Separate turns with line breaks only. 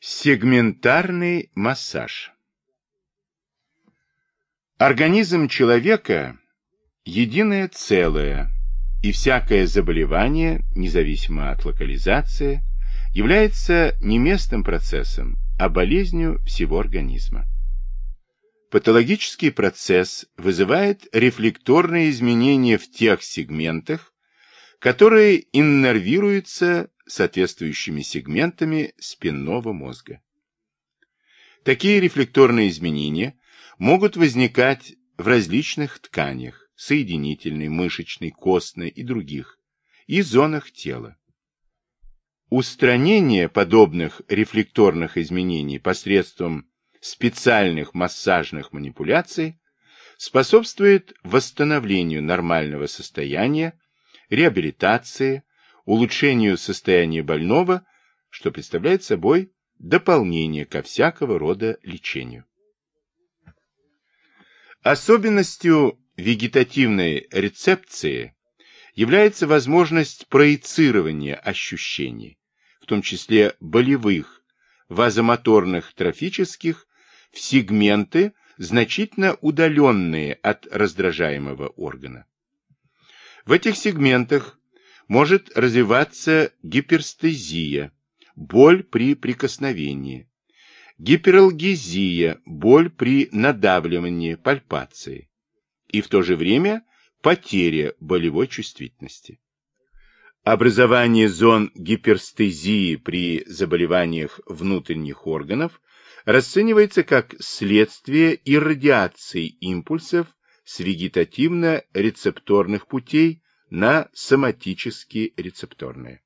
Сегментарный массаж. Организм человека – единое целое, и всякое заболевание, независимо от локализации, является не местным процессом, а болезнью всего организма. Патологический процесс вызывает рефлекторные изменения в тех сегментах, которые иннервируются соответствующими сегментами спинного мозга. Такие рефлекторные изменения могут возникать в различных тканях, соединительной, мышечной, костной и других, и зонах тела. Устранение подобных рефлекторных изменений посредством специальных массажных манипуляций способствует восстановлению нормального состояния, реабилитации, улучшению состояния больного, что представляет собой дополнение ко всякого рода лечению. Особенностью вегетативной рецепции является возможность проецирования ощущений, в том числе болевых, вазомоторных, трофических, в сегменты, значительно удаленные от раздражаемого органа. В этих сегментах может развиваться гиперстезия, боль при прикосновении, гипералгезия, боль при надавливании, пальпации, и в то же время потеря болевой чувствительности. Образование зон гиперстезии при заболеваниях внутренних органов расценивается как следствие иррадиации импульсов с вегетативно-рецепторных путей на соматические рецепторные.